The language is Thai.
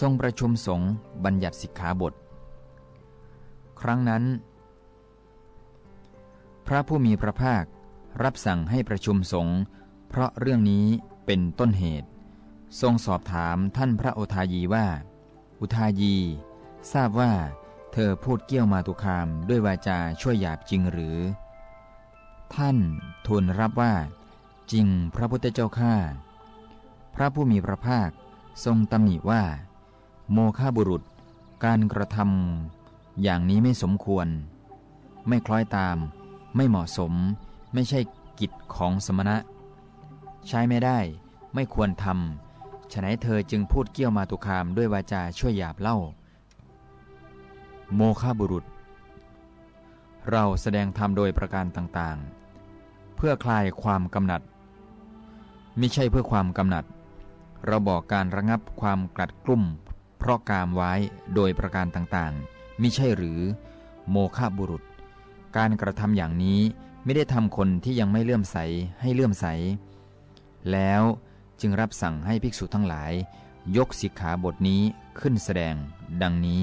ทรงประชุมสงฆ์บัญญัติสิกขาบท ครั้งนั้น พระผู้มีพระภาครับสั่งให้ประชุมสงฆ์เพราะเรื่องนี้เป็นต้นเหตุ ทรงสอบถามท่านพระโอทายีว่า อุทายี ทราบว่า เธอพูดเกี้ยวมาตุคามด้วยวาจาช่วยหยาบจริงหรือ ท่านทูลรับว่า จริงพระพุทธเจ้าข้าพระผู้มีพระภาคทรงตำหนิว่า โมฆะบุรุษ การกระทำอย่างนี้ไม่สมควร ไม่คล้อยตาม ไม่เหมาะสม ไม่ใช่กิจของสมณะ ใช้ไม่ได้ ไม่ควรทำฉะนั้นเธอจึงพูดเกี่ยวมาตุคามด้วยวาจาช่วยหยาบเล่า โมฆะบุรุษ เราแสดงธรรมโดยประการต่างๆ เพื่อคลายความกำหนัดไม่ใช่เพื่อความกำหนัด เราบอกการระงับความกลัดกลุ่ม ราะกามไว้โดยประการต่างๆมิใช่หรือ โมฆะบุรุษ การกระทำอย่างนี้ไม่ได้ทำคนที่ยังไม่เลื่อมใสให้เลื่อมใส แล้วจึงรับสั่งให้ภิกษุทั้งหลาย ยกสิกขาบทนี้ขึ้นแสดง ดังนี้